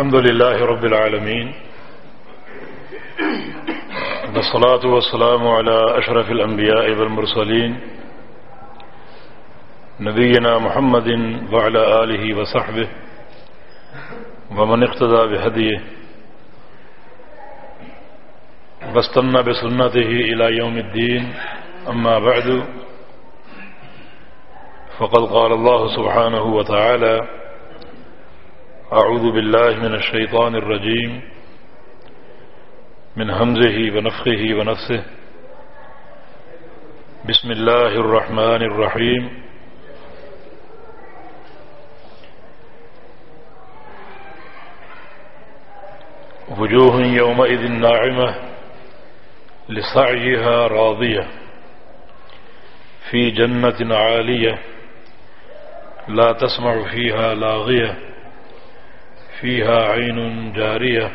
الحمد لله رب العالمين. والصلاة والسلام على أشرف الأنبياء والمرسلين نبينا محمد وعلى آله وصحبه ومن اقتدى بهديه واستنى بسنته إلى يوم الدين. أما بعد فقد قال الله سبحانه وتعالى أعوذ بالله من الشيطان الرجيم. من همزه ونفخه ونفسه. بسم الله الرحمن الرحيم. وجوه يومئذ ناعمة لسعيها راضية. في جنة عالية لا تسمع فيها لاغية. فيها عين جارية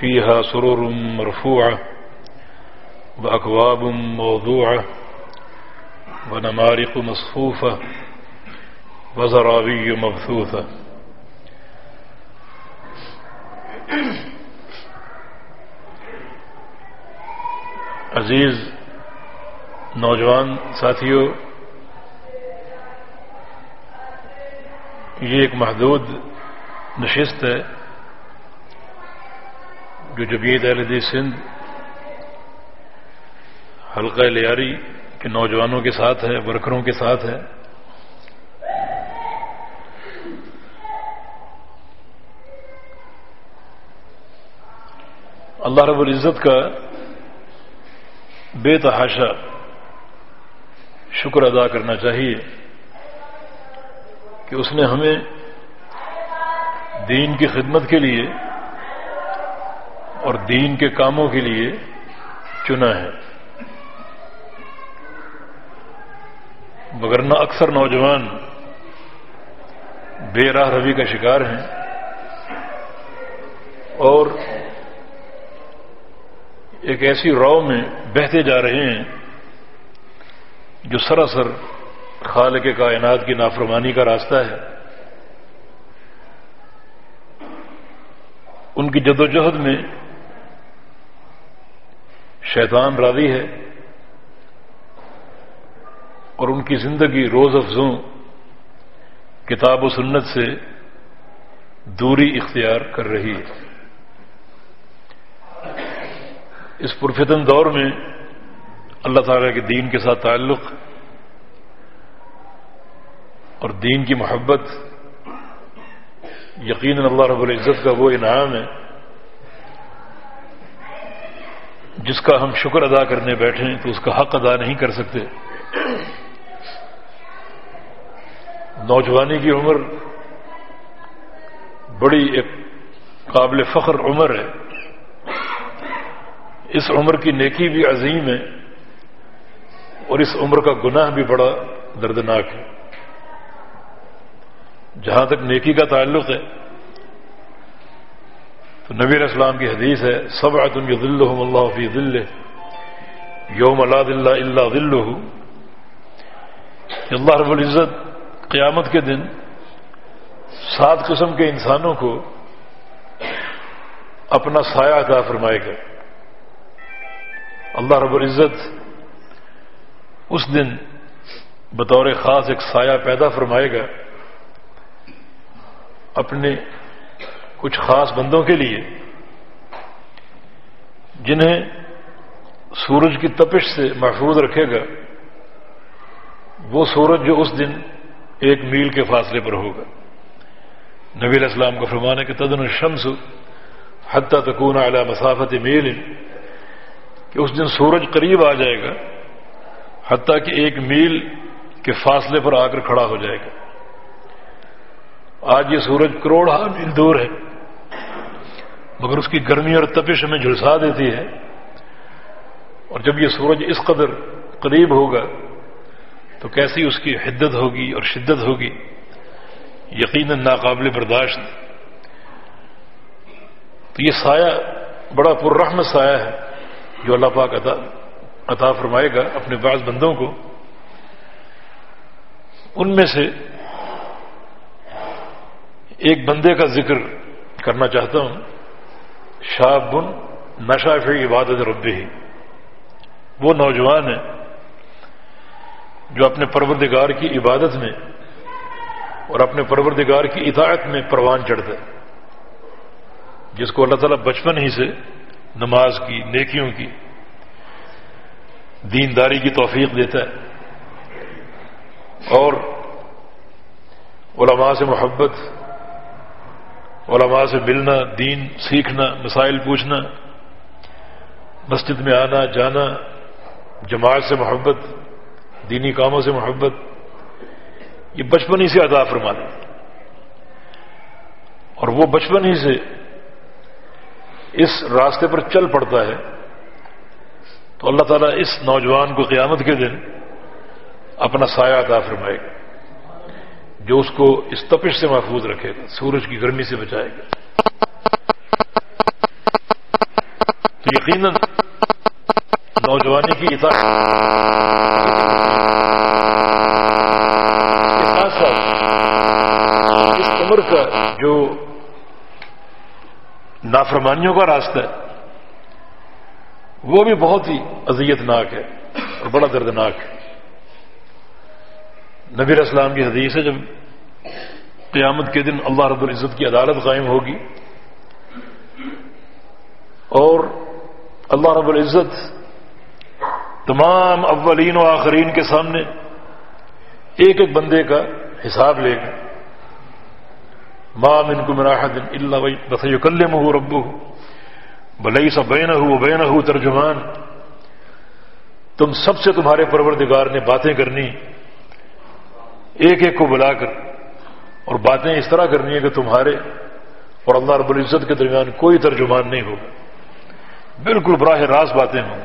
فيها سرر مرفوعة وأكواب موضوعة ونمارق مصفوفة وزرابي مبثوثة. عزیز نوجوان ساتھیوں یہ ایک محدود نشست ہے، جو جبید اہل سندھ حلقہ لیاری کے نوجوانوں کے ساتھ ہے، ورکروں کے ساتھ ہے، اللہ رب العزت کا بے تحاشا شکر ادا کرنا چاہیے کہ اس نے ہمیں دین کی خدمت کے لیے اور دین کے کاموں کے لیے چنا ہے۔ مگرنہ اکثر نوجوان بے راہ روی کا شکار ہیں اور ایک ایسی رو میں بہتے جا رہے ہیں جو سراسر خال کے کائنات کی نافرمانی کا راستہ ہے۔ ان کی جدوجہد میں شیطان راضی ہے اور ان کی زندگی روز افزوں کتاب و سنت سے دوری اختیار کر رہی ہے۔ اس پرفتن دور میں اللہ تعالیٰ کے دین کے ساتھ تعلق اور دین کی محبت یقیناً اللہ رب العزت کا وہ انعام ہے جس کا ہم شکر ادا کرنے بیٹھیں تو اس کا حق ادا نہیں کر سکتے۔ نوجوانی کی عمر بڑی ایک قابل فخر عمر ہے۔ اس عمر کی نیکی بھی عظیم ہے اور اس عمر کا گناہ بھی بڑا دردناک ہے۔ جہاں تک نیکی کا تعلق ہے، تو نبیر اسلام کی حدیث ہے سب عدم دل اللہ فی دل یوم اللہ دلہ اللہ دل اللہ رب العزت قیامت کے دن سات قسم کے انسانوں کو اپنا سایہ عطا فرمائے گا۔ اللہ رب العزت اس دن بطور خاص ایک سایہ پیدا فرمائے گا۔ اپنے کچھ خاص بندوں کے لیے، جنہیں سورج کی تپش سے محفوظ رکھے گا، وہ سورج جو اس دن ایک میل کے فاصلے پر ہوگا۔ نبی علیہ السلام کا فرمان ہے کہ تدن الشمس حتیٰ تکون اعلی مسافت میل، کہ اس دن سورج قریب آ جائے گا، حتیٰ کہ ایک میل کے فاصلے پر آ کر کھڑا ہو جائے گا۔ آج یہ سورج کروڑ میل دور ہے، مگر اس کی گرمی اور تپش ہمیں جھلسا دیتی ہے۔ اور جب یہ سورج اس قدر قریب ہوگا، تو کیسی اس کی حدت ہوگی اور شدت ہوگی؟ یقیناً ناقابل برداشت۔ تو یہ سایہ بڑا پررحم سایہ ہے، جو اللہ پاک عطا عطا فرمائے گا اپنے بعض بندوں کو۔ ان میں سے ایک بندے کا ذکر کرنا چاہتا ہوں۔ شاب بن نشا فی عبادت ربی۔ ہی وہ نوجوان ہے جو اپنے پروردگار کی عبادت میں اور اپنے پروردگار کی اطاعت میں پروان چڑھتا ہے جس کو اللہ تعالیٰ بچپن ہی سے نماز کی، نیکیوں کی، دینداری کی توفیق دیتا ہے۔ اور علماء سے محبت علماء سے ملنا، دین سیکھنا، مسائل پوچھنا، مسجد میں آنا، جانا، جماعت سے محبت، دینی کاموں سے محبت، یہ بچپن ہی سے ادا فرمانا۔ اور وہ بچپن ہی سے اس راستے پر چل پڑتا ہے۔ تو اللہ تعالیٰ اس نوجوان کو قیامت کے دن اپنا سایہ عطا فرمائے۔ گا جو اس کو اس تپش سے محفوظ رکھے گا، سورج کی گرمی سے بچائے گا۔ تو یقیناً نوجوانی کی اطاعت اس عمر کا جو نافرمانیوں کا راستہ ہے، وہ بھی بہت ہی اذیت ناک ہے اور بڑا دردناک ہے۔ نبیر اسلام کی حدیث ہے، جب قیامت کے دن اللہ رب العزت کی عدالت قائم ہوگی اور اللہ رب العزت تمام اولین و آخرین کے سامنے ایک ایک بندے کا حساب لے گا۔ مام ان کو مراحت اللہ بس کل ہو ربو بلئی سا بین ہو بین ہو ترجمان۔ تم سب سے تمہارے پروردگار نے باتیں کرنی ایک ایک کو بلا کر اور باتیں اس طرح کرنی ہے کہ تمہارے اور اللہ رب العزت کے درمیان کوئی ترجمان نہیں ہوگا۔ بالکل براہ راست باتیں ہوں۔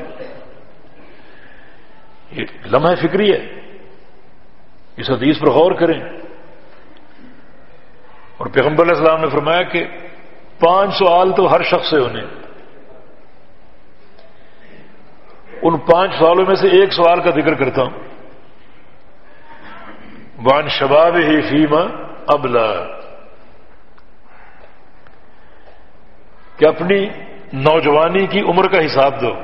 یہ لمحہ فکری ہے۔ اس حدیث پر غور کریں۔ اور پیغمبر علیہ السلام نے فرمایا کہ پانچ سوال تو ہر شخص سے ہونے۔ ان پانچ سوالوں میں سے ایک سوال کا ذکر کرتا ہوں۔ وان شباب ہی فیما ابلا کہ اپنی نوجوانی کی عمر کا حساب دو۔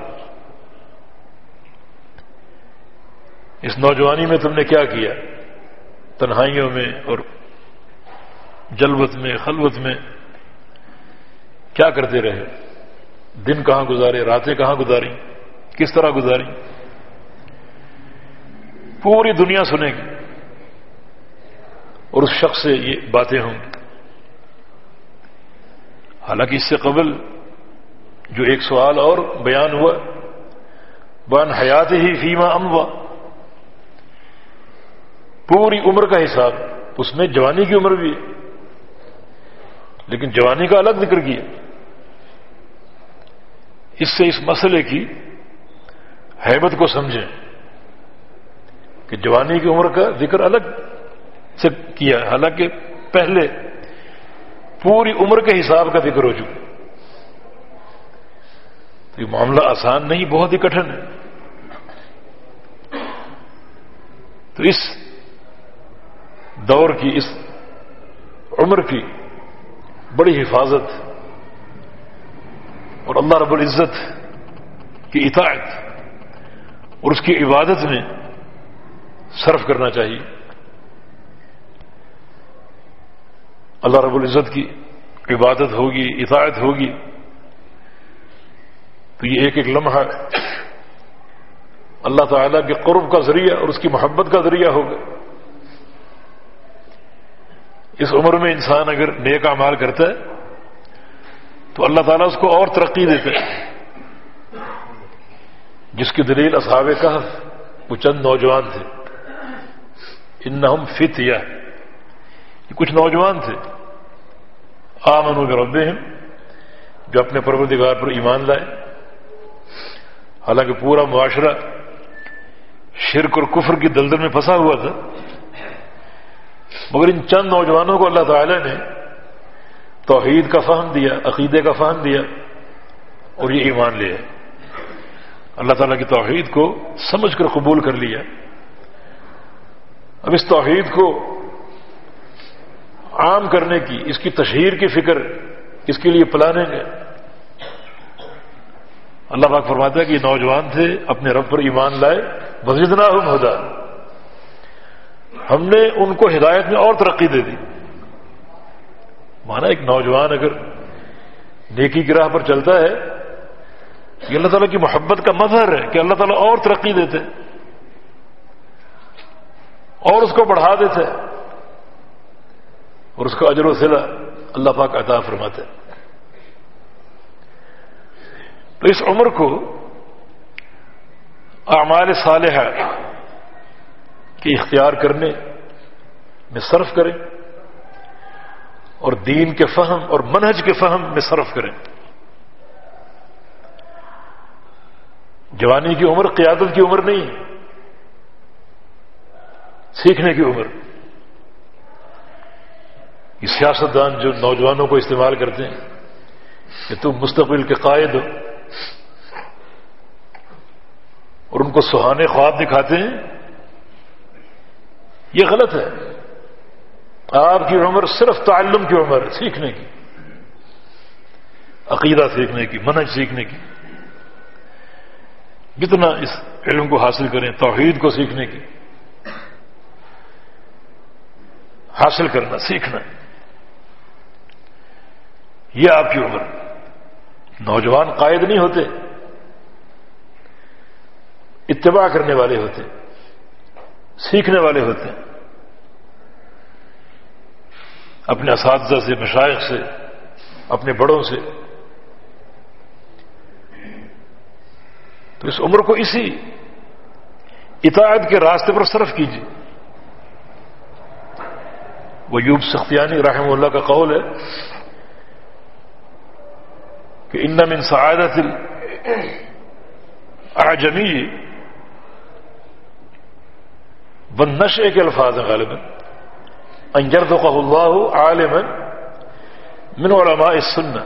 اس نوجوانی میں تم نے کیا کیا؟ تنہائیوں میں اور جلوت میں، خلوت میں۔ کیا کرتے رہے؟ دن کہاں گزارے؟ راتیں کہاں گزاری کس طرح گزاری پوری دنیا سنے گی اور اس شخص سے یہ باتیں ہوں۔ گی حالانکہ اس سے قبل جو ایک سوال اور بیان ہوا بان حیات ہی فیما ام ہوا پوری عمر کا حساب، اس میں جوانی کی عمر بھی ہے، لیکن جوانی کا الگ ذکر کیا۔ اس سے اس مسئلے کی حیبت کو سمجھیں کہ جوانی کی عمر کا ذکر الگ۔ سے کیا حالانکہ پہلے پوری عمر کے حساب کا ذکر ہو چکا تو یہ معاملہ آسان نہیں، بہت ہی کٹھن ہے۔ تو اس دور کی، اس عمر کی بڑی حفاظت اور اللہ رب العزت کی اطاعت اور اس کی عبادت میں صرف کرنا چاہیے۔ اللہ رب العزت کی عبادت ہوگی، اطاعت ہوگی۔ تو یہ ایک ایک لمحہ اللہ تعالیٰ کے قرب کا ذریعہ اور اس کی محبت کا ذریعہ ہوگا۔ اس عمر میں انسان اگر نیک اعمال کرتا ہے، تو اللہ تعالیٰ اس کو اور ترقی دیتے جس کی دلیل اصحاب کا وہ چند نوجوان تھے۔ ان ہم فت یا یہ کچھ نوجوان تھے۔ آمن و جو اپنے پروردگار پر ایمان لائے۔ حالانکہ پورا معاشرہ شرک اور کفر کی دلدل میں پھنسا ہوا تھا۔ مگر ان چند نوجوانوں کو اللہ تعالی نے توحید کا فہم دیا، عقیدے کا فہم دیا اور یہ ایمان لیا۔ اللہ تعالیٰ کی توحید کو سمجھ کر قبول کر لیا۔ اب اس توحید کو عام کرنے کی، اس کی تشہیر کی فکر، اس کے لیے پلاننگ ہے اللہ پاک فرماتا ہے کہ یہ نوجوان تھے، اپنے رب پر ایمان لائے مسجد نہ ہدا۔ ہم نے ان کو ہدایت میں اور ترقی دے دی۔ مانا ایک نوجوان اگر نیکی کی راہ پر چلتا ہے، یہ اللہ تعالیٰ کی محبت کا مظہر ہے کہ اللہ تعالیٰ اور ترقی دیتے، اور اس کو بڑھا دیتے۔ اور اس کا اجر و سلا اللہ پاک عطا فرماتے تو اس عمر کو اعمال صالحہ کی اختیار کرنے میں صرف کریں اور دین کے فہم اور منہج کے فہم میں صرف کریں۔ جوانی کی عمر، قیادت کی عمر نہیں، سیکھنے کی عمر۔ یہ سیاستدان جو نوجوانوں کو استعمال کرتے ہیں کہ تم مستقبل کے قائد ہو۔ اور ان کو سہانے خواب دکھاتے ہیں۔ یہ غلط ہے۔ آپ کی عمر صرف تعلم کی عمر، سیکھنے کی۔ عقیدہ سیکھنے کی منج سیکھنے کی۔ جتنا اس علم کو حاصل کریں، توحید کو سیکھنے کی۔ حاصل کرنا، سیکھنا۔ یہ آپ کی عمر۔ نوجوان قائد نہیں ہوتے۔ اتباع کرنے والے ہوتے۔ سیکھنے والے ہوتے۔ اپنے اساتذہ سے، مشائق سے، اپنے بڑوں سے۔ تو اس عمر کو اسی اطاعت کے راستے پر صرف کیجیے وہ یوب سختیانی رحم اللہ کا قول ہے۔ کہ ان من سعادت اعجمی بن نشے کے الفاظ ہیں غالباً۔ انجر تو اللہ عالم من علماء السنہ۔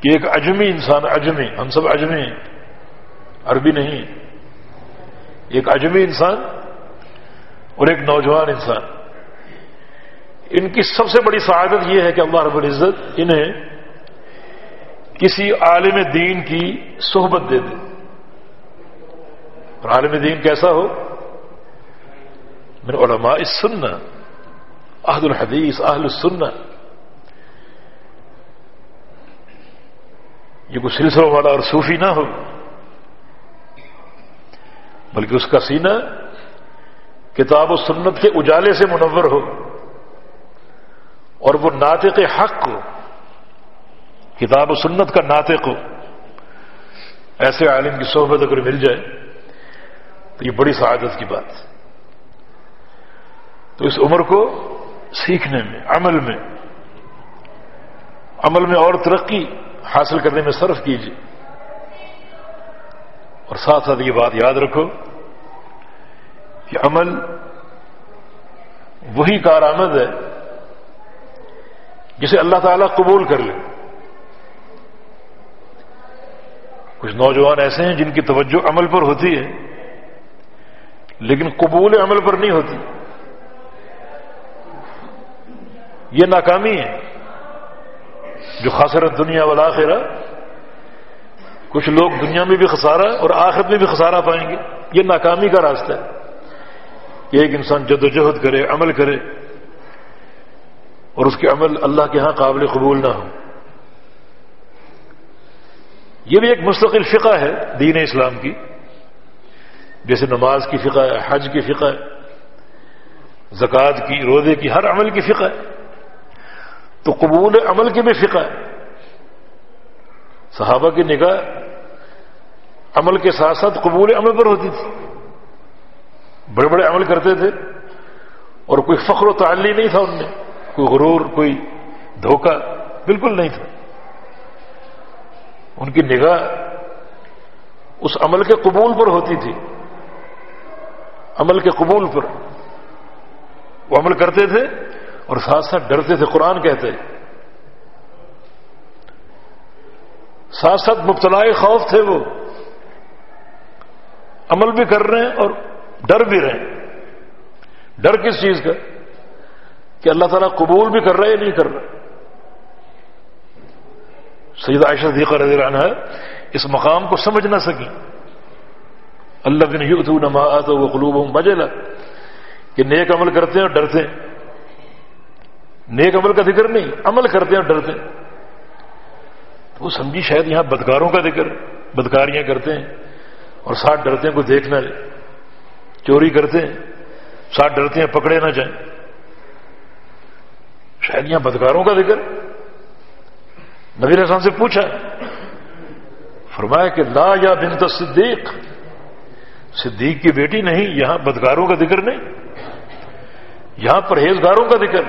کہ ایک اجمی انسان، اجمی، ہم سب اجمی ہیں، عربی نہیں۔ ایک اجمی انسان اور ایک نوجوان انسان۔ ان کی سب سے بڑی سعادت یہ ہے کہ اللہ رب العزت انہیں کسی عالم دین کی صحبت دے دے۔ اور عالم دین کیسا ہو؟ میرے علماء اس سننا اہد الحدیث، اہل السنہ۔ یہ کوئی سلسلوں والا اور صوفی نہ ہو، بلکہ اس کا سینہ کتاب و سنت کے اجالے سے منور ہو اور وہ ناطق حق کو کتاب و سنت کا ناطق ہو۔ ایسے عالم کی صحبت اگر مل جائے، تو یہ بڑی سعادت کی بات۔ تو اس عمر کو سیکھنے میں، عمل میں عمل میں اور ترقی حاصل کرنے میں صرف کیجیے۔ اور ساتھ ساتھ یہ بات یاد رکھو کہ عمل وہی کارآمد ہے جسے اللہ تعالیٰ قبول کر لے۔ کچھ نوجوان ایسے ہیں جن کی توجہ عمل پر ہوتی ہے، لیکن قبول عمل پر نہیں ہوتی۔ یہ ناکامی ہے۔ جو خاصرت دنیا والا خیرا کچھ لوگ دنیا میں بھی خسارہ اور آخرت میں بھی خسارہ پائیں گے۔ یہ ناکامی کا راستہ ہے۔ کہ ایک انسان جد و جہد کرے، عمل کرے اور اس کے عمل اللہ کے ہاں قابل قبول نہ ہو۔ یہ بھی ایک مستقل فقہ ہے دین اسلام کی۔ جیسے نماز کی فقہ ہے، حج کی فقہ ہے، زکوٰۃ کی، روزے کی، ہر عمل کی فقہ ہے۔ تو قبول عمل کی بھی فقہ ہے۔ صحابہ کی نگاہ عمل کے ساتھ ساتھ قبول عمل پر ہوتی تھی۔ بڑے بڑے عمل کرتے تھے اور کوئی فخر و تعلی نہیں تھا ان میں، کوئی غرور، کوئی دھوکہ، بالکل نہیں تھا۔ ان کی نگاہ اس عمل کے قبول پر ہوتی تھی۔ عمل کے قبول پر۔ وہ عمل کرتے تھے اور ساتھ ساتھ ڈرتے تھے، قرآن کہتے۔ ساتھ ساتھ مبتلا خوف تھے وہ۔ عمل بھی کر رہے ہیں اور ڈر بھی رہے ہیں۔ ڈر کس چیز کا؟ کہ اللہ تعالیٰ قبول بھی کر رہا ہے یا نہیں کر رہا۔ سید عائشہ دیکھا رضی اللہ عنہ اس مقام کو سمجھ نہ سکی اللہ بن یو نما تو وہ قلوب مجل کہ نیک عمل کرتے ہیں اور ڈرتے ہیں۔ نیک عمل کا ذکر نہیں، عمل کرتے ہیں اور ڈرتے ہیں۔ تو وہ سمجھی شاید یہاں بدکاروں کا ذکر، بدکاریاں کرتے ہیں اور ساتھ ڈرتے ہیں، کوئی دیکھنا چوری کرتے ہیں، ساتھ ڈرتے ہیں، پکڑے نہ جائیں۔ شاید یہاں بدکاروں کا ذکر۔ نبی رسان سے پوچھا، فرمایا کہ لا یا بنت صدیق صدیق کی بیٹی نہیں، یہاں بدکاروں کا ذکر نہیں، یہاں پرہیزگاروں کا ذکر،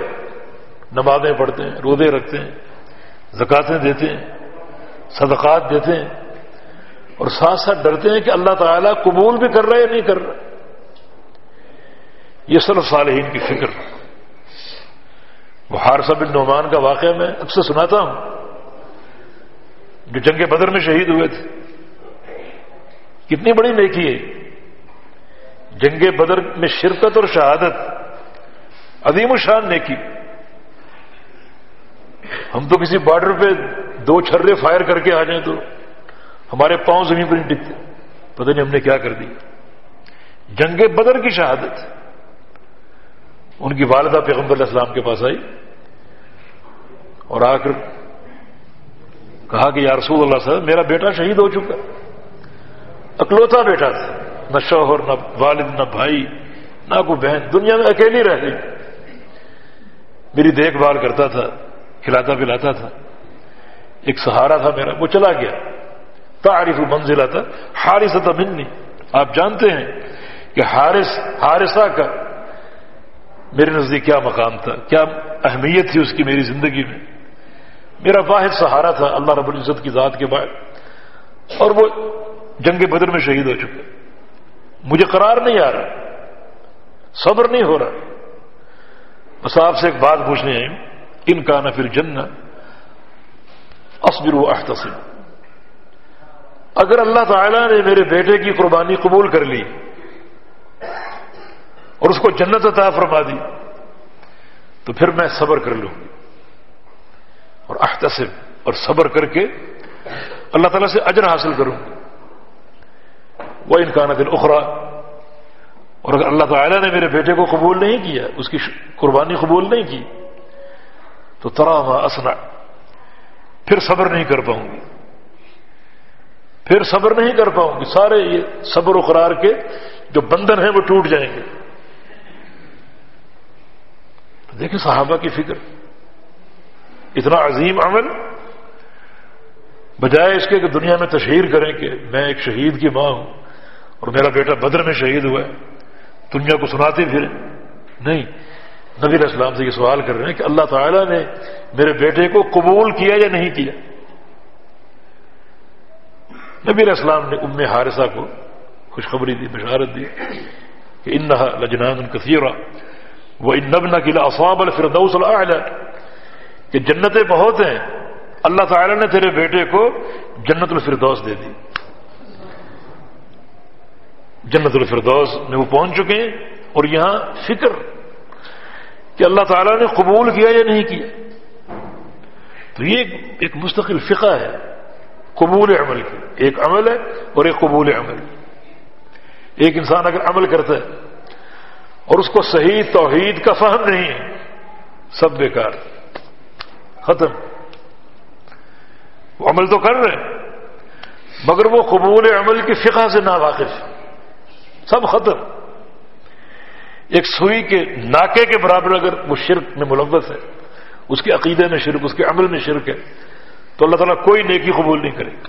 نمازیں پڑھتے ہیں رودے رکھتے ہیں، زکاتیں دیتے ہیں، صدقات دیتے ہیں، اور ساتھ ساتھ ڈرتے ہیں کہ اللہ تعالیٰ قبول بھی کر رہا ہے یا نہیں کر رہا۔ یہ صرف صالحین کی فکر۔ وہ ہار بن نعمان کا واقعہ میں اکثر سناتا ہوں۔ جو جنگ بدر میں شہید ہوئے تھے۔ کتنی بڑی نیکی ہے۔ جنگ بدر میں شرکت اور شہادت، عظیم الشان نیکی۔ ہم تو کسی بارڈر پہ دو چھرے فائر کر کے آ جائیں تو ہمارے پاؤں زمین پر نہیں ٹکتے پتہ نہیں ہم نے کیا کر دی۔ جنگ بدر کی شہادت۔ ان کی والدہ پیغمبر اسلام کے پاس آئی اور آ کر کہا کہ یا رسول اللہ صاحب میرا بیٹا شہید ہو چکا۔ اکلوتا بیٹا تھا۔ نہ شوہر، نہ والد، نہ بھائی، نہ کوئی بہن۔ دنیا میں اکیلی رہ گئی۔ میری دیکھ بھال کرتا تھا، کھلاتا پلاتا تھا۔ ایک سہارا تھا میرا، وہ چلا گیا۔ تعریف منزلہ تھا۔ حارث تھا منی، آپ جانتے ہیں کہ حارث، حارثہ کا میرے نزدیک کیا مقام تھا، کیا اہمیت تھی اس کی میری زندگی میں؟ میرا واحد سہارا تھا اللہ رب العزت کی ذات کے بعد، اور وہ جنگ بدر میں شہید ہو چکے مجھے قرار نہیں آ رہا، صبر نہیں ہو رہا۔ بس آپ سے ایک بات پوچھنے آئی ان کا نہ پھر جن اصبر و احتسم اگر اللہ تعالیٰ نے میرے بیٹے کی قربانی قبول کر لی، اور اس کو جنت عطا فرما دی، تو پھر میں صبر کر لوں۔ گی اور احتسب اور صبر کر کے اللہ تعالیٰ سے اجر حاصل کروں۔ وہ انکان دن اخرا اور اگر اللہ تعالیٰ نے میرے بیٹے کو قبول نہیں کیا، اس کی قربانی قبول نہیں کی، تو ترام اسنا پھر صبر نہیں کر پاؤں گی۔ پھر صبر نہیں کر پاؤں گی۔ سارے یہ صبر و قرار کے جو بندن ہیں وہ ٹوٹ جائیں گے۔ دیکھیں صحابہ کی فکر۔ اتنا عظیم عمل۔ بجائے اس کے کہ دنیا میں تشہیر کریں کہ میں ایک شہید کی ماں ہوں اور میرا بیٹا بدر میں شہید ہوا ہے۔ دنیا کو سناتے پھریں۔ نہیں، نبی علیہ السلام سے یہ سوال کر رہے ہیں کہ اللہ تعالیٰ نے میرے بیٹے کو قبول کیا یا نہیں کیا؟ نبی علیہ السلام نے ام حارثہ کو خوشخبری دی، بشارت دی کہ ان لجنان کثیرہ وہ ان نبنا قلعہ اصواب الفردوس العلیٰ کہ جنتیں بہت ہیں، اللہ تعالی نے تیرے بیٹے کو جنت الفردوس دے دی۔ جنت الفردوس میں وہ پہنچ چکے ہیں اور یہاں فکر کہ اللہ تعالیٰ نے قبول کیا یا نہیں کیا۔ تو یہ ایک مستقل فقہ ہے، قبول عمل کی۔ ایک عمل ہے اور ایک قبول عمل ایک انسان اگر عمل کرتا ہے اور اس کو صحیح توحید کا فہم نہیں ہے، سب بیکار۔ ختم۔ وہ عمل تو کر رہے ہیں، مگر وہ قبول عمل کی فقہ سے نا واقف سب ختم۔ ایک سوئی کے ناکے کے برابر اگر وہ شرک میں ملوث ہے، اس کے عقیدے میں شرک، اس کے عمل میں شرک ہے، تو اللہ تعالیٰ کوئی نیکی قبول نہیں کرے گا۔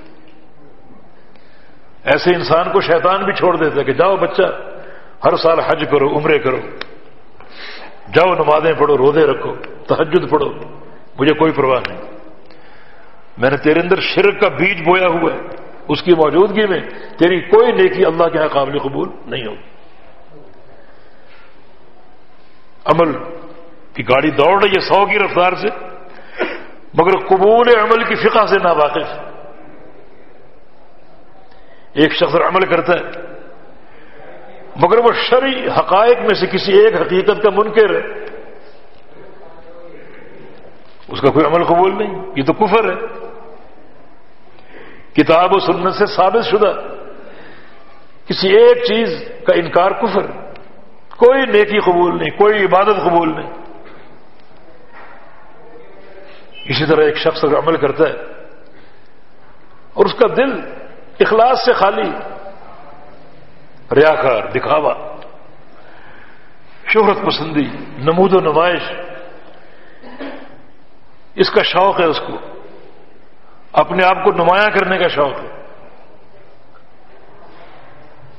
ایسے انسان کو شیطان بھی چھوڑ دیتا ہے کہ جاؤ بچہ، ہر سال حج کرو، عمرے کرو۔ جاؤ نمازیں پڑھو، روزے رکھو تحجد پڑھو۔ مجھے کوئی پرواہ نہیں۔ میں نے تیرے اندر شرک کا بیج بویا ہوا ہے۔ اس کی موجودگی میں تیری کوئی نیکی اللہ کے یہاں قابل قبول نہیں ہوگی۔ عمل کی گاڑی دوڑ رہی ہے سو کی رفتار سے، مگر قبول عمل کی فقہ سے نا واقف ایک شخص عمل کرتا ہے، مگر وہ شرعی حقائق میں سے کسی ایک حقیقت کا منکر ہے۔ اس کا کوئی عمل قبول نہیں؟ یہ تو کفر ہے۔ کتاب و سنت سے ثابت شدہ۔ کسی ایک چیز کا انکار کفر۔ کوئی نیکی قبول نہیں، کوئی عبادت قبول نہیں۔ اسی طرح ایک شخص اگر عمل کرتا ہے اور اس کا دل اخلاص سے خالی، ریاکار، دکھاوا، شہرت پسندی، نمود و نمائش اس کا شوق ہے اس کو۔ اپنے آپ کو نمایاں کرنے کا شوق ہے۔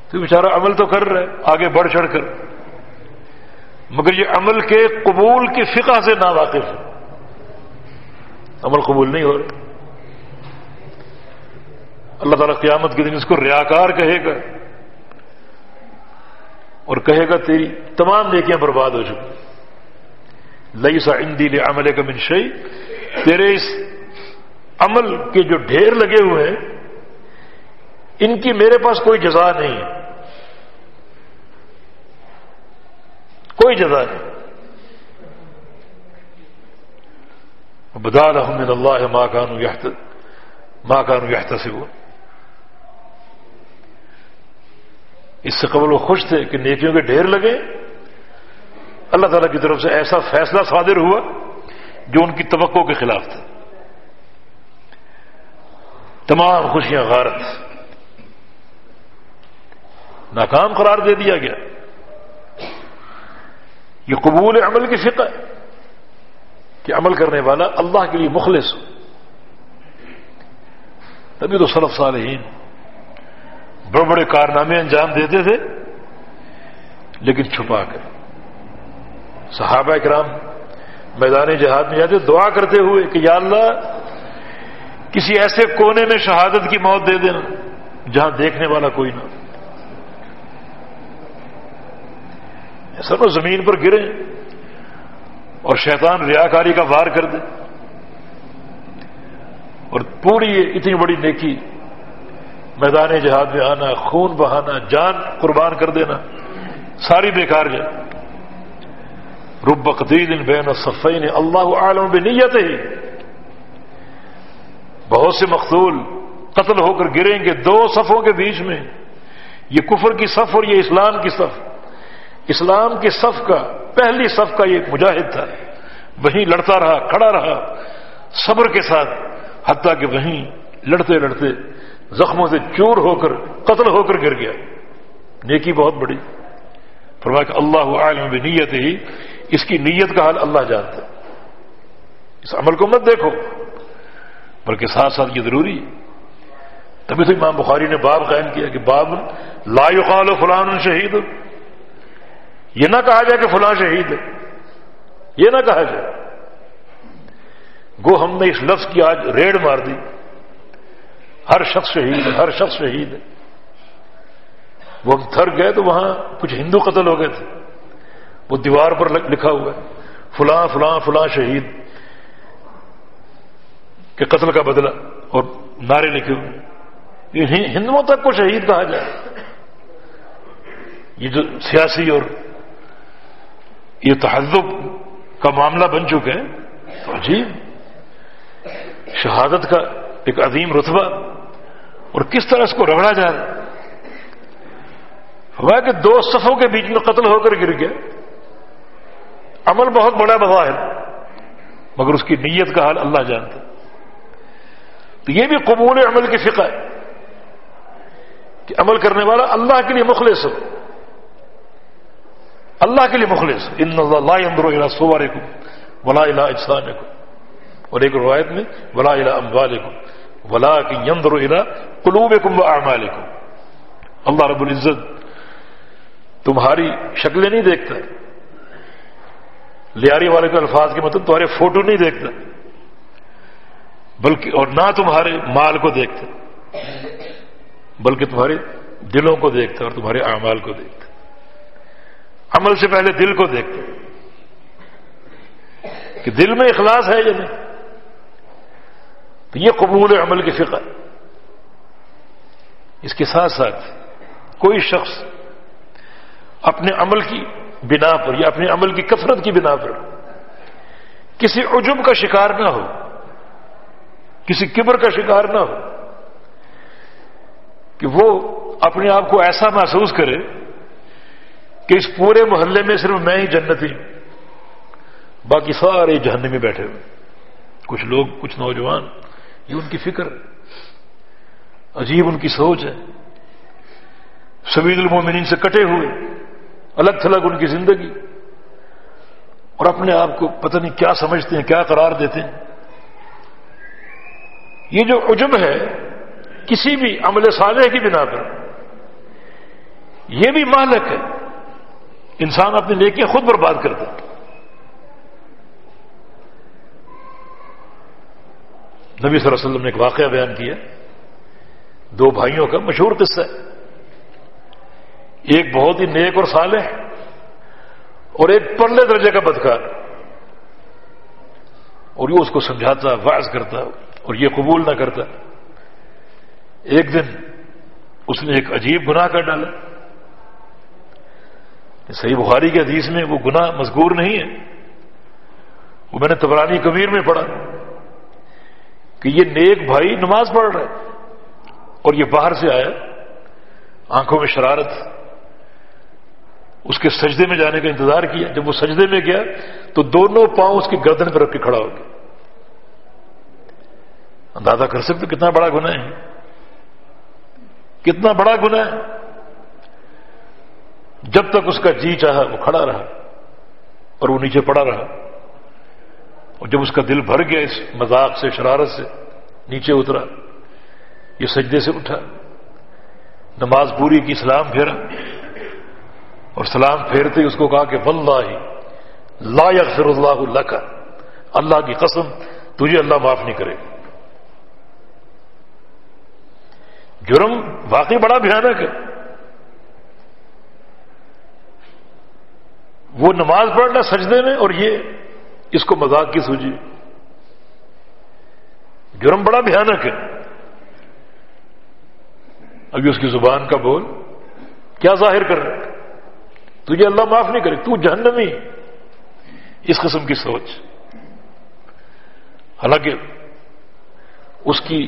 تو بیچارہ عمل تو کر رہے آگے بڑھ چڑھ کر۔ مگر یہ عمل کے قبول کی فقہ سے نا واقف ہے۔ عمل قبول نہیں ہو رہا۔ اللہ تعالیٰ قیامت کے دن اس کو ریاکار کہے گا۔ اور کہے گا، تیری تمام نیکیاں برباد ہو چکی۔ لئی سا اندی لے عملے کا منشئی تیرے اس عمل کے جو ڈھیر لگے ہوئے ہیں، ان کی میرے پاس کوئی جزا نہیں ہے۔ کوئی جزا نہیں۔ بدال احمد اللہ ماں کانو ماں کانو یحتسبون اس سے قبل وہ خوش تھے کہ نیکیوں کے ڈھیر لگے۔ اللہ تعالیٰ کی طرف سے ایسا فیصلہ صادر ہوا۔ جو ان کی توقع کے خلاف تھا تمام خوشیاں غارت۔ ناکام قرار دے دیا گیا۔ یہ قبول عمل کی فقہ ہے کہ عمل کرنے والا اللہ کے لیے مخلص ہو۔ تبھی تو صرف صالحین بڑے بڑے کارنامے انجام دیتے تھے، لیکن چھپا کر۔ صحابہ کرام میدان جہاد میں جاتے دعا کرتے ہوئے کہ یا اللہ، کسی ایسے کونے میں شہادت کی موت دے دینا، جہاں دیکھنے والا کوئی نہ ایسا زمین پر گرے اور شیطان ریاکاری کا وار کر دے۔ اور پوری اتنی بڑی نیکی، میدان جہاد میں آنا، خون بہانا، جان قربان کر دینا، ساری بیکار جائے۔ رب قدید بین الصفین، اللہ عالم بھی ہی بہت سے مقتول قتل ہو کر گریں گے دو صفوں کے بیچ میں۔ یہ کفر کی صف اور یہ اسلام کی صف۔ اسلام کی صف کا، پہلی صف کا یہ مجاہد تھا۔ وہیں لڑتا رہا، کھڑا رہا، صبر کے ساتھ۔ حتیٰ کہ وہیں لڑتے لڑتے زخموں سے چور ہو کر، قتل ہو کر گر گیا۔ نیکی بہت بڑی۔ فرمایا کہ اللہ عالم بھی ہی اس کی نیت کا حال اللہ جانتا ہے۔ اس عمل کو مت دیکھو، بلکہ ساتھ ساتھ یہ ضروری ہے۔ تبھی تو امام بخاری نے باب قائم کیا کہ باب لا يقال فلان شہید۔ یہ نہ کہا جائے کہ فلاں شہید ہے۔ یہ نہ کہا جائے۔ گو ہم نے اس لفظ کی آج ریڑ مار دی۔ ہر شخص شہید ہے، ہر شخص شہید ہے۔ وہ ہم تھر گئے تو وہاں کچھ ہندو قتل ہو گئے تھے۔ وہ دیوار پر لکھا ہوا ہے۔ فلاں فلاں فلاں شہید کے قتل کا بدلہ اور نعرے لکھے ہوئے ہندوؤں تک کو شہید کہا جائے یہ جو سیاسی اور یہ تحزب کا معاملہ بن چکے ہیں، تو عجیب۔ شہادت کا ایک عظیم رتبہ اور کس طرح اس کو رگڑا جا رہا ہوا کہ دو صفوں کے بیچ میں قتل ہو کر گر گیا۔ عمل بہت بڑا بظاہر مگر اس کی نیت کا حال اللہ جانتا تو یہ بھی قبول عمل کی فقہ ہے کہ عمل کرنے والا اللہ کے لیے مخلص ہو۔ اللہ کے لیے مخلص۔ ان اللہ اندر سوارے کو ولا الہ اجسان کو اور ایک روایت میں، ولا الہ اموال کو ولا کی یندر الہ قلوب کم و اللہ رب العزت تمہاری شکلیں نہیں دیکھتا۔ لیاری والے کے الفاظ کے مطلب تمہارے فوٹو نہیں دیکھتا بلکہ اور نہ تمہارے مال کو دیکھتا بلکہ تمہارے دلوں کو دیکھتا اور تمہارے اعمال کو دیکھتا عمل سے پہلے دل کو دیکھتا کہ دل میں اخلاص ہے یا نہیں؟ تو یہ قبول عمل کی فقہ اس کے ساتھ ساتھ کوئی شخص اپنے عمل کی بنا پر یا اپنے عمل کی کثرت کی بنا پر کسی عجب کا شکار نہ ہو، کسی کبر کا شکار نہ ہو، کہ وہ اپنے آپ کو ایسا محسوس کرے کہ اس پورے محلے میں صرف میں ہی جنتی باقی سارے جہنمی میں بیٹھے ہوئے۔ کچھ لوگ، کچھ نوجوان، یہ ان کی فکر عجیب ان کی سوچ ہے۔ سبید المومنین سے کٹے ہوئے۔ الگ تھلگ ان کی زندگی اور اپنے آپ کو پتہ نہیں کیا سمجھتے ہیں، کیا قرار دیتے ہیں۔ یہ جو عجب ہے، کسی بھی عمل صالح کی بنا پر، یہ بھی مالک ہے۔ انسان اپنی نیکیاں خود برباد کرتا نبی صلی اللہ علیہ وسلم نے ایک واقعہ بیان کیا۔ دو بھائیوں کا مشہور قصہ ہے۔ ایک بہت ہی نیک اور صالح اور ایک پرلے درجے کا بدکار اور یہ اس کو سمجھاتا واعظ کرتا اور یہ قبول نہ کرتا۔ ایک دن اس نے ایک عجیب گناہ کر ڈالا۔ صحیح بخاری کے حدیث میں وہ گناہ مذکور نہیں ہے۔ وہ میں نے تبرانی کبیر میں پڑھا کہ یہ نیک بھائی نماز پڑھ رہا ہے اور یہ باہر سے آیا، آنکھوں میں شرارت اس کے سجدے میں جانے کا انتظار کیا۔ جب وہ سجدے میں گیا تو دونوں پاؤں اس کی گردن پہ رکھ کے کھڑا ہو گیا اندازہ کر سکتے کتنا بڑا گناہ ہے۔ کتنا بڑا گناہ ہے۔ جب تک اس کا جی چاہا وہ کھڑا رہا اور وہ نیچے پڑا رہا۔ اور جب اس کا دل بھر گیا اس مذاق سے، شرارت سے، نیچے اترا۔ یہ سجدے سے اٹھا۔ نماز پوری کی سلام پھیرا۔ اور سلام پھیرتے اس کو کہا کہ واللہ لا یغفر اللہ اللہ کا اللہ کی قسم تجھے اللہ معاف نہیں کرے۔ جرم واقعی بڑا بھیانک ہے۔ وہ نماز پڑھنا سجدے میں اور یہ اس کو مذاق کی سوجی۔ جرم بڑا بھیانک ہے۔ ابھی اس کی زبان کا بول کیا ظاہر کر رہا تجھے اللہ معاف نہیں کرے، تو جہنمی اس قسم کی سوچ۔ حالانکہ اس کی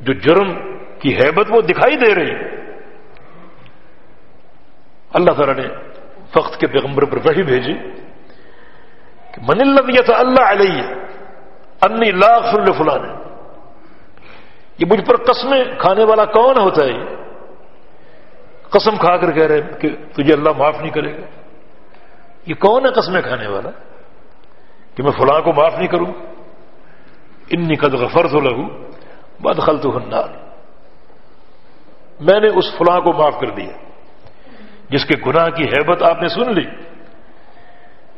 جو جرم کی حیبت وہ دکھائی دے رہی اللہ تعالیٰ نے فخت کے پیغمبر پر وہی بھیجی کہ من اللہ تھا اللہ علیہ انی لاکھ فل فلاں یہ مجھ پر قسمیں کھانے والا کون ہوتا ہے؟ قسم کھا کر کہہ رہے کہ تجھے اللہ معاف نہیں کرے گا۔ یہ کون ہے قسمیں کھانے والا؟ کہ میں فلاں کو معاف نہیں کروں؟ انی قد غفر تو لگوں بد خل تو میں نے اس فلاں کو معاف کر دیا۔ جس کے گناہ کی حیبت آپ نے سن لی۔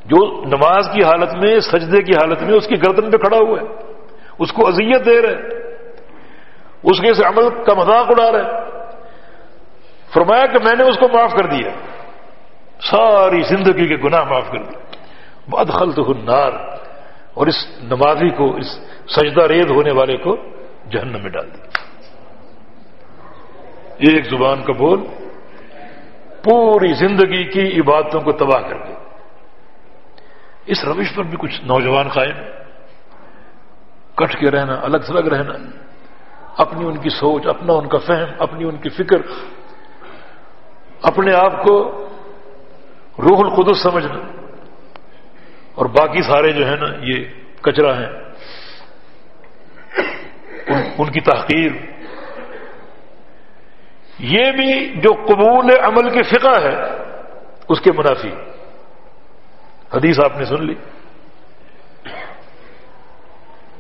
جو نماز کی حالت میں، سجدے کی حالت میں، اس کی گردن پہ کھڑا ہوا ہے۔ اس کو اذیت دے رہے اس کے عمل کا مذاق اڑا رہے فرمایا کہ میں نے اس کو معاف کر دیا۔ ساری زندگی کے گناہ معاف کر دیے۔ بد خلط النار۔ اور اس نمازی کو، اس سجدہ ریز ہونے والے کو جہنم میں ڈال دیا۔ ایک زبان کا بول، پوری زندگی کی عبادتوں کو تباہ کر دیا۔ اس روش پر بھی کچھ نوجوان قائم کٹ کے رہنا، الگ تھلگ رہنا۔ اپنی ان کی سوچ، اپنا ان کا فہم، اپنی ان کی فکر۔ اپنے آپ کو روح القدس سمجھنا۔ اور باقی سارے جو ہیں نا، یہ کچرا ہیں۔ ان کی تحقیر۔ یہ بھی جو قبول عمل کی فقہ ہے، اس کے منافی۔ حدیث آپ نے سن لی۔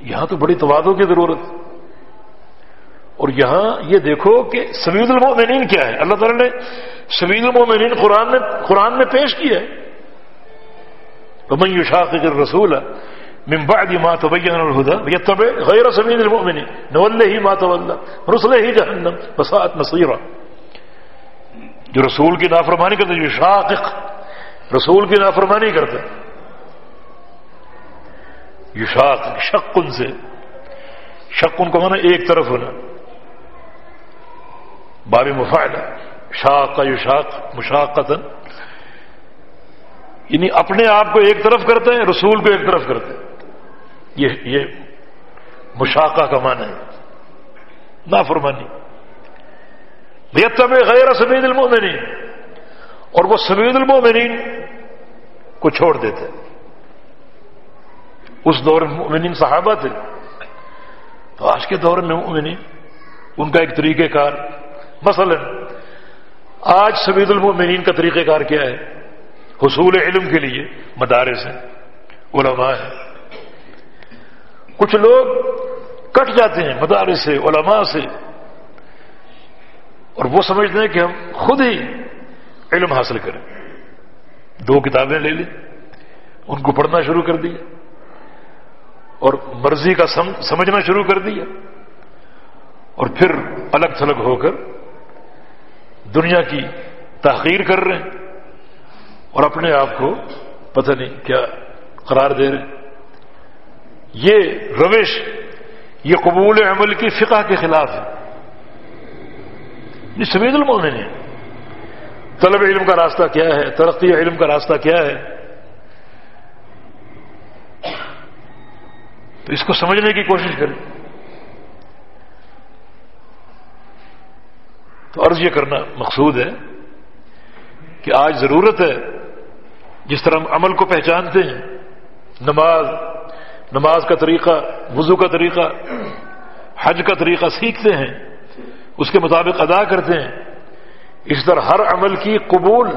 یہاں تو بڑی توادوں کی ضرورت۔ اور یہاں یہ دیکھو کہ سمید المومنین کیا ہے؟ اللہ تعالیٰ نے سمید المومنین قرآن میں قرآن میں پیش کیا ہے۔ شاخ رسول من بعد ما تبين الهدى ويتبع غير سبيل المؤمنين نوله ما تولى رسله جهنم فساءت مصيرا۔ جو رسول کی نافرمانی کرتے جو شاقق رسول کی نافرمانی کرتے یہ شاق شک ان سے۔ شک ان کو مانا ایک طرف ہونا۔ باب مفاعلہ شاق کا یشاق مشاقتن یعنی اپنے آپ کو ایک طرف کرتے ہیں، رسول کو ایک طرف کرتے ہیں۔ یہ یہ مشاقہ کا معنی ہے۔ نافرمانی۔ فرمانی غیر سبید المومنین اور وہ سبید المومنین کو چھوڑ دیتے اس دور میں مؤمنین صحابہ تھے۔ تو آج کے دور میں مؤمنین، ان کا ایک طریقہ کار مثلا، آج سبید المؤمنین کا طریقہ کار کیا ہے؟ حصول علم کے لیے، مدارس ہیں، علماء ہیں۔ کچھ لوگ کٹ جاتے ہیں مدارس سے، علماء سے، اور وہ سمجھتے ہیں کہ ہم خود ہی علم حاصل کریں۔ دو کتابیں لے لیں ان کو پڑھنا شروع کر دیا، اور مرضی کا سمجھنا شروع کر دیا، اور پھر الگ تھلگ ہو کر دنیا کی تحقیر کر رہے ہیں اور اپنے آپ کو پتہ نہیں کیا قرار دے رہے ہیں۔ یہ روش، یہ قبول عمل کی فقہ کے خلاف ہے۔ یہ سمید المومن ہے طلب علم کا راستہ کیا ہے؟ ترقی علم کا راستہ کیا ہے؟ تو اس کو سمجھنے کی کوشش کریں۔ تو عرض یہ کرنا مقصود ہے کہ آج ضرورت ہے جس طرح ہم عمل کو پہچانتے ہیں، نماز نماز کا طریقہ، وضو کا طریقہ، حج کا طریقہ سیکھتے ہیں، اس کے مطابق ادا کرتے ہیں، اس طرح ہر عمل کی قبول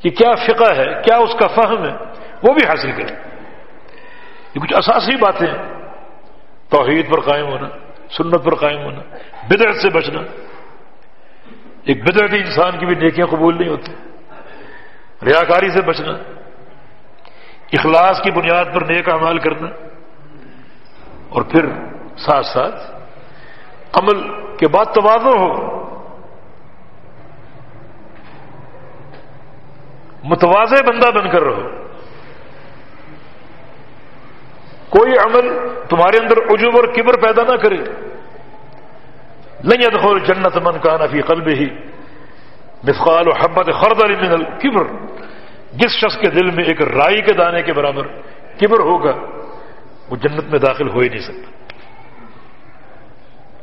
کہ کیا فقہ ہے، کیا اس کا فہم ہے، وہ بھی حاصل کریں۔ یہ کچھ اساسی باتیں توحید پر قائم ہونا، سنت پر قائم ہونا، بدعت سے بچنا۔ ایک بدعتی انسان کی بھی نیکیاں قبول نہیں ہوتی۔ ریاکاری سے بچنا، اخلاص کی بنیاد پر نیک اعمال کرنا، اور پھر ساتھ ساتھ عمل کے بعد توازن ہو۔ متوازے بندہ بن کر رہو۔ کوئی عمل تمہارے اندر عجوب اور کبر پیدا نہ کرے۔ نہیں ادخول جنت من کا نفی قلب ہی مثقال و حبت خرد علی من جس شخص کے دل میں ایک رائی کے دانے کے برابر کبر ہوگا، وہ جنت میں داخل ہو ہی نہیں سکتا۔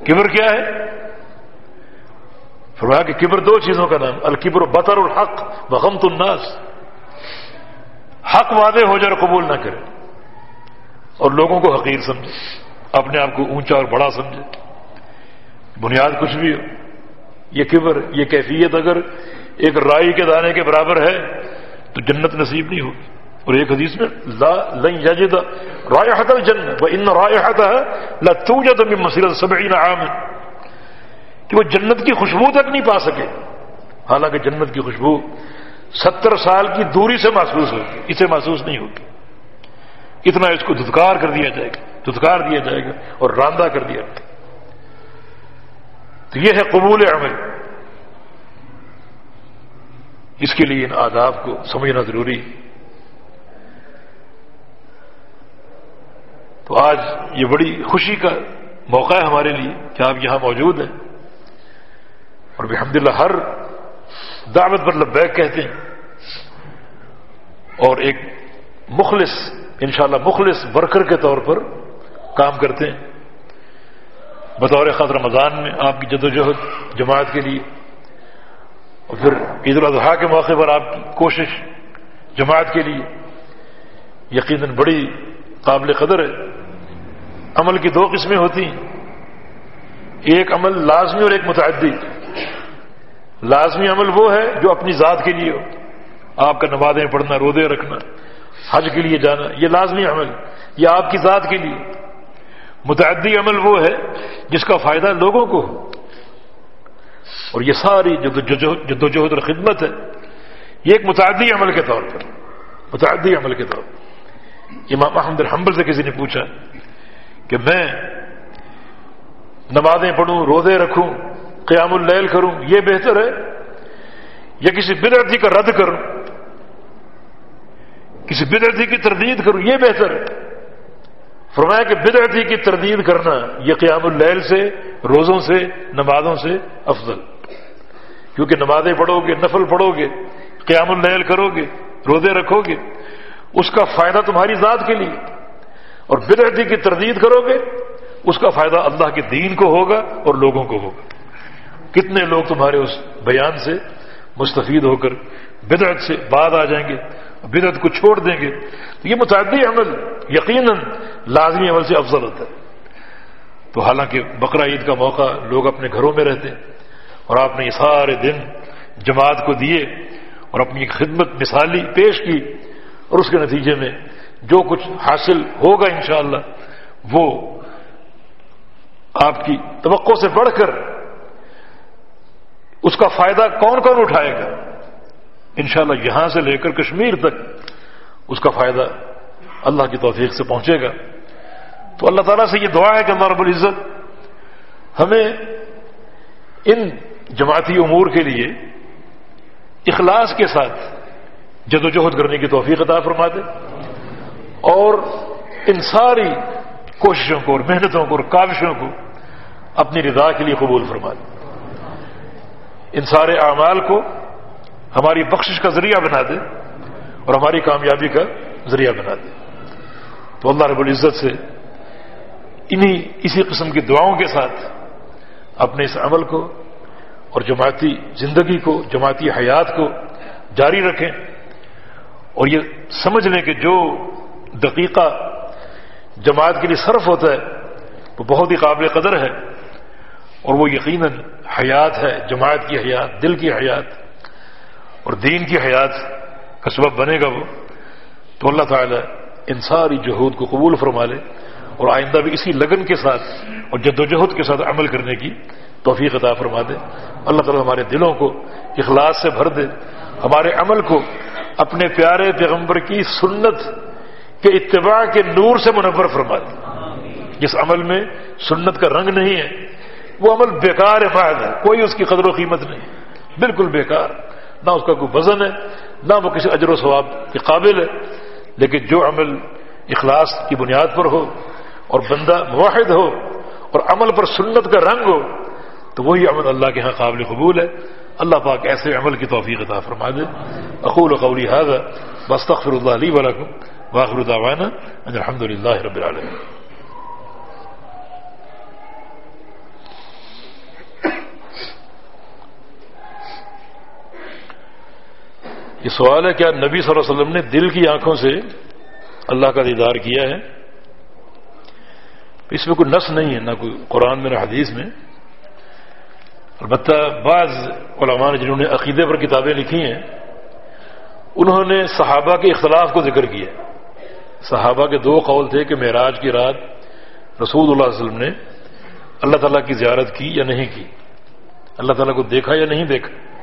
کبر کیا ہے؟ فرمایا کہ کبر دو چیزوں کا نام، الکبر و بطر الحق بغمت الناس۔ حق وعدے ہو جائے قبول نہ کرے۔ اور لوگوں کو حقیر سمجھے، اپنے آپ کو اونچا اور بڑا سمجھے۔ بنیاد کچھ بھی ہو۔ یہ کبر، یہ کیفیت اگر ایک رائی کے دانے کے برابر ہے، تو جنت نصیب نہیں ہوگی۔ اور ایک حدیث میں، لا، لن یجد رائحت الجنت و ان رائحتها لا توجد من مسیرت سبعین عام کہ وہ جنت کی خوشبو تک نہیں پا سکے۔ حالانکہ جنت کی خوشبو ستر سال کی دوری سے محسوس ہوگی، اسے محسوس نہیں ہوگی۔ اتنا اس کو دھتکار کر دیا جائے گا، دھتکار دیا جائے گا اور راندہ کر دیا جائے گا۔ تو یہ ہے قبول عمل۔ اس کے لیے ان آداب کو سمجھنا ضروری۔ تو آج یہ بڑی خوشی کا موقع ہے ہمارے لیے کہ آپ یہاں موجود ہیں۔ اور الحمد للہ ہر دعوت پر لبیک کہتے ہیں۔ اور ایک مخلص، انشاءاللہ مخلص ورکر کے طور پر کام کرتے ہیں۔ بطور خط رمضان میں آپ کی جدوجہد جماعت کے لیے اور پھر عید الاضحیٰ کے موقع پر آپ کی کوشش جماعت کے لیے یقیناً بڑی قابل قدر ہے۔ عمل کی دو قسمیں ہوتی ہیں۔ ایک عمل لازمی اور ایک متعدی۔ لازمی عمل وہ ہے جو اپنی ذات کے لیے ہو۔ آپ کا نمازیں پڑھنا رودے رکھنا، حج کے لیے جانا، یہ لازمی عمل یہ آپ کی ذات کے لیے۔ متعدی عمل وہ ہے جس کا فائدہ لوگوں کو ہو۔ اور یہ ساری جدوجہد اور خدمت ہے، یہ ایک متعدی عمل کے طور پر۔ متعدی عمل کے طور پر۔ امام احمد الحمبل سے کسی نے پوچھا کہ میں نمازیں پڑھوں، روزے رکھوں، قیام اللیل کروں، یہ بہتر ہے؟ یا کسی بدرتی کا رد کروں؟ کسی بدرتی کی تردید کروں، یہ بہتر ہے؟ فرمایا کہ بدرتی کی تردید کرنا یہ قیام اللیل سے، روزوں سے، نمازوں سے افضل۔ کیونکہ نمازیں پڑھو گے، نفل پڑھو گے، قیام اللیل کرو گے، روزے رکھو گے، اس کا فائدہ تمہاری ذات کے لیے۔ اور بدعتی کی تردید کرو گے، اس کا فائدہ اللہ کے دین کو ہوگا اور لوگوں کو ہوگا۔ کتنے لوگ تمہارے اس بیان سے مستفید ہو کر بدعت سے بعد آ جائیں گے؟ بدعت کو چھوڑ دیں گے۔ تو یہ متعدی عمل، یقیناً لازمی عمل سے افضل ہوتا ہے۔ تو حالانکہ بقرہ عید کا موقع لوگ اپنے گھروں میں رہتے ہیں اور آپ نے یہ سارے دن جماعت کو دیے اور اپنی خدمت مثالی پیش کی اور اس کے نتیجے میں جو کچھ حاصل ہوگا انشاءاللہ وہ آپ کی توقع سے بڑھ کر اس کا فائدہ کون کون اٹھائے گا؟ انشاءاللہ یہاں سے لے کر کشمیر تک اس کا فائدہ اللہ کی توفیق سے پہنچے گا۔ تو اللہ تعالیٰ سے یہ دعا ہے کہ اللہ رب العزت ہمیں ان جماعتی امور کے لیے اخلاص کے ساتھ جد و جہد کرنے کی توفیق عطا فرما دے اور ان ساری کوششوں کو اور محنتوں کو اور کاوشوں کو اپنی رضا کے لیے قبول فرما دے۔ ان سارے اعمال کو ہماری بخشش کا ذریعہ بنا دے اور ہماری کامیابی کا ذریعہ بنا دے۔ تو اللہ رب العزت سے انہی، اسی قسم کی دعاؤں کے ساتھ اپنے اس عمل کو اور جماعتی زندگی کو، جماعتی حیات کو جاری رکھیں اور یہ سمجھ لیں کہ جو دقیقہ جماعت کے لیے صرف ہوتا ہے، وہ بہت ہی قابل قدر ہے اور وہ یقیناً حیات ہے، جماعت کی حیات، دل کی حیات۔ اور دین کی حیات کا سبب بنے گا وہ، تو اللہ تعالیٰ ان ساری جہود کو قبول فرما لے اور آئندہ بھی اسی لگن کے ساتھ اور جد و جہد کے ساتھ عمل کرنے کی توفیق عطا فرما دے۔ اللہ تعالیٰ ہمارے دلوں کو اخلاص سے بھر دے، ہمارے عمل کو اپنے پیارے پیغمبر کی سنت کے اتباع کے نور سے منور فرما دے۔ جس عمل میں سنت کا رنگ نہیں ہے، وہ عمل بیکار فائد ہے، کوئی اس کی قدر و قیمت نہیں، بالکل بیکار۔ نہ اس کا کوئی وزن ہے، نہ وہ کسی اجر و ثواب کے قابل ہے، لیکن جو عمل اخلاص کی بنیاد پر ہو اور بندہ موحد ہو اور عمل پر سنت کا رنگ ہو، تو وہی عمل اللہ کے ہاں قابل قبول ہے۔ اللہ پاک ایسے عمل کی توفیق عطا فرما دے۔ اقول قولی هذا واستغفر الله لي ولكم واخر دعوانا ان الحمد لله رب العالمين۔ یہ سوال ہے کیا نبی صلی اللہ علیہ وسلم نے دل کی آنکھوں سے اللہ کا دیدار کیا ہے؟ اس میں کوئی نس نہیں ہے، نہ کوئی قرآن میں، نہ حدیث میں۔ البتہ بعض علماء نے جنہوں نے عقیدے پر کتابیں لکھی ہیں، انہوں نے صحابہ کے اختلاف کو ذکر کیا۔ صحابہ کے دو قول تھے کہ معراج کی رات رسول اللہ علیہ وسلم نے اللہ تعالیٰ کی زیارت کی یا نہیں کی۔ اللہ تعالیٰ کو دیکھا یا نہیں دیکھا؟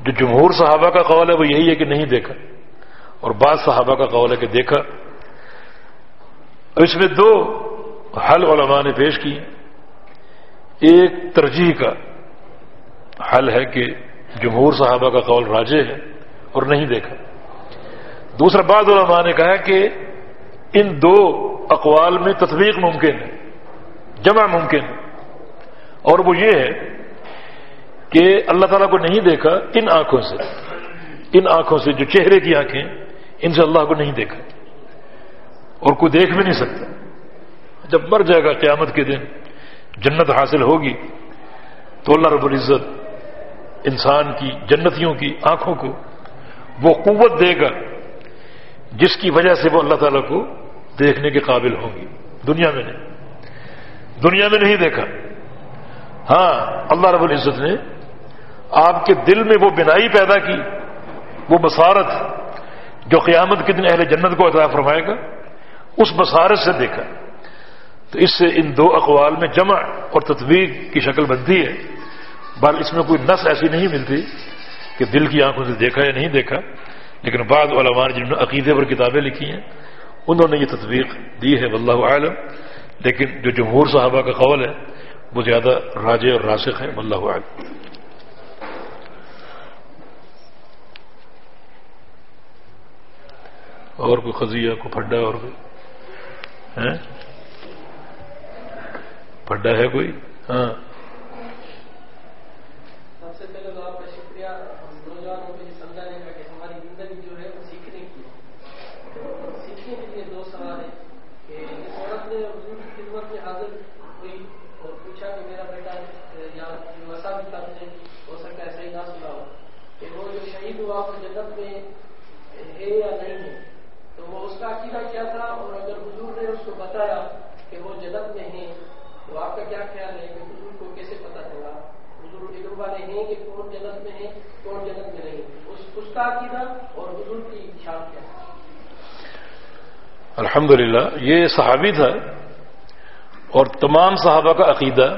جو جمہور صحابہ کا قول ہے وہ یہی ہے کہ نہیں دیکھا اور بعض صحابہ کا قول ہے کہ دیکھا اس میں دو حل علماء نے پیش کی ایک ترجیح کا حل ہے کہ جمہور صحابہ کا قول راجے ہے اور نہیں دیکھا۔ دوسرا، بعض علماء نے کہا کہ ان دو اقوال میں تطبیق ممکن ہے، جمع ممکن ہے اور وہ یہ ہے کہ اللہ تعالیٰ کو نہیں دیکھا ان آنکھوں سے۔ ان آنکھوں سے جو چہرے کی آنکھیں، ان سے اللہ کو نہیں دیکھا۔ اور کوئی دیکھ بھی نہیں سکتا۔ جب مر جائے گا قیامت کے دن، جنت حاصل ہوگی۔ تو اللہ رب العزت انسان کی، جنتیوں کی آنکھوں کو وہ قوت دے گا، جس کی وجہ سے وہ اللہ تعالیٰ کو دیکھنے کے قابل ہوں گی۔ دنیا میں نہیں۔ دنیا میں نہیں دیکھا۔ ہاں اللہ رب العزت نے آپ کے دل میں وہ بنائی پیدا کی، وہ بصارت جو قیامت کے دن اہل جنت کو عطا فرمائے گا، اس بصارت سے دیکھا۔ تو اس سے ان دو اقوال میں جمع اور تطویق کی شکل بنتی ہے۔ بال اس میں کوئی نس ایسی نہیں ملتی کہ دل کی آنکھوں سے دیکھا یا نہیں دیکھا۔ لیکن بعض علماء جنہوں نے عقیدے پر کتابیں لکھی ہیں، انہوں نے یہ تطویق دی ہے، واللہ عالم لیکن جو جمہور صحابہ کا قول ہے، وہ زیادہ راجے اور راسخ ہے واللہ عالم اور کوئی خزیہ کو پھڈا اور کوئی؟ پھڈا ہے کوئی؟ ہاں سب سے پہلے تو آپ کا شکریہ ہم نوجوانوں کو یہ سمجھانے کا کہ ہماری زندگی جو ہے وہ سیکھنے کی ہے سیکھنے کے لیے دو سوال ہیں کہ عقیدہ کیا تھا اور اگر حضور نے اس کو بتایا کہ وہ جنت میں ہیں تو آپ کا کیا خیال ہے کہ حضور کو کیسے پتا چلا حضور علم والے ہیں کہ کون جنت میں ہے کون جنت میں نہیں اس اس کا عقیدہ اور حضور کی شان کیا ہے الحمدللہ، یہ صحابی تھا اور تمام صحابہ کا عقیدہ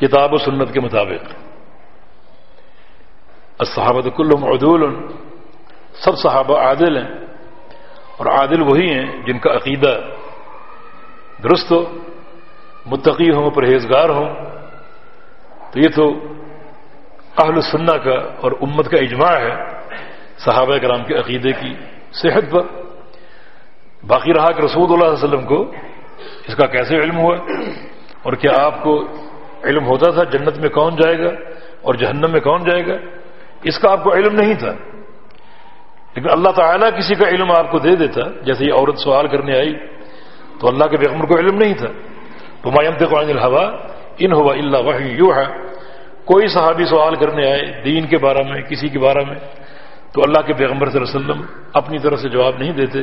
کتاب و سنت کے مطابق۔ الصحابہ کلهم عدول، سب صحابہ عادل ہیں اور عادل وہی ہیں جن کا عقیدہ درست ہو، متقی ہوں، پرہیزگار ہوں۔ تو یہ تو اہل سنہ کا اور امت کا اجماع ہے صحابہ کرام کے عقیدے کی صحت پر۔ باقی رہا کہ رسول اللہ علیہ وسلم کو اس کا کیسے علم ہوا اور کیا آپ کو علم ہوتا تھا جنت میں کون جائے گا اور جہنم میں کون جائے گا؟ اس کا آپ کو علم نہیں تھا۔ لیکن اللہ تعالیٰ کسی کا علم آپ کو دے دیتا، جیسے یہ عورت سوال کرنے آئی، تو اللہ کے پیغمبر کو علم نہیں تھا۔ تو مایمت قرآن الحوا ان ہوا اللہ وحی یو ہے کوئی صحابی سوال کرنے آئے دین کے بارے میں، کسی کے بارے میں، تو اللہ کے پیغمبر صلی اللہ علیہ وسلم اپنی طرف سے جواب نہیں دیتے۔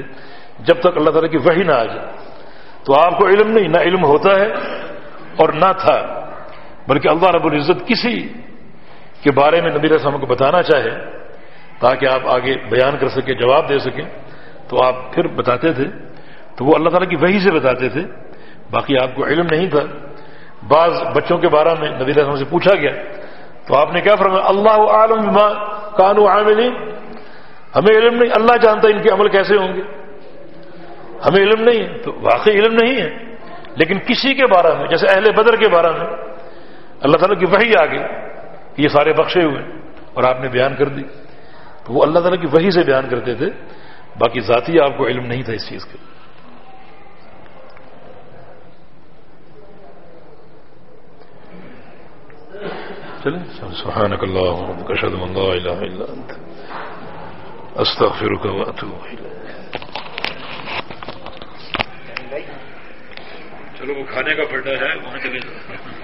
جب تک اللہ تعالیٰ کی وحی نہ آ جائے۔ تو آپ کو علم نہیں، نہ علم ہوتا ہے اور نہ تھا۔ بلکہ اللہ رب العزت کسی کے بارے میں نبی علیہ السلام کو بتانا چاہے تاکہ آپ آگے بیان کر سکیں، جواب دے سکیں۔ تو آپ پھر بتاتے تھے۔ تو وہ اللہ تعالیٰ کی وحی سے بتاتے تھے۔ باقی آپ کو علم نہیں تھا۔ بعض بچوں کے بارے میں نبی علیہ السلام سے پوچھا گیا۔ تو آپ نے کیا فرمایا؟ اللہ عالم کانو عاملین۔ ہمیں علم نہیں، اللہ جانتا ان کے عمل کیسے ہوں گے۔ ہمیں علم نہیں ہے، تو واقعی علم نہیں ہے۔ لیکن کسی کے بارے میں، جیسے اہل بدر کے بارے میں، اللہ تعالیٰ کی وحی آ گئی کہ یہ سارے بخشے ہوئے اور آپ نے بیان کر دی۔ تو وہ اللہ تعالیٰ کی وحی سے بیان کرتے تھے، باقی ذاتی آپ کو علم نہیں تھا اس چیز کا چلیں۔ سبحانك اللهم وبحمدك اشهد ان لا اله الا انت۔ استغفرك واتوب اليك چلو وہ کھانے کا پڑا ہے وہاں چلے جاؤ۔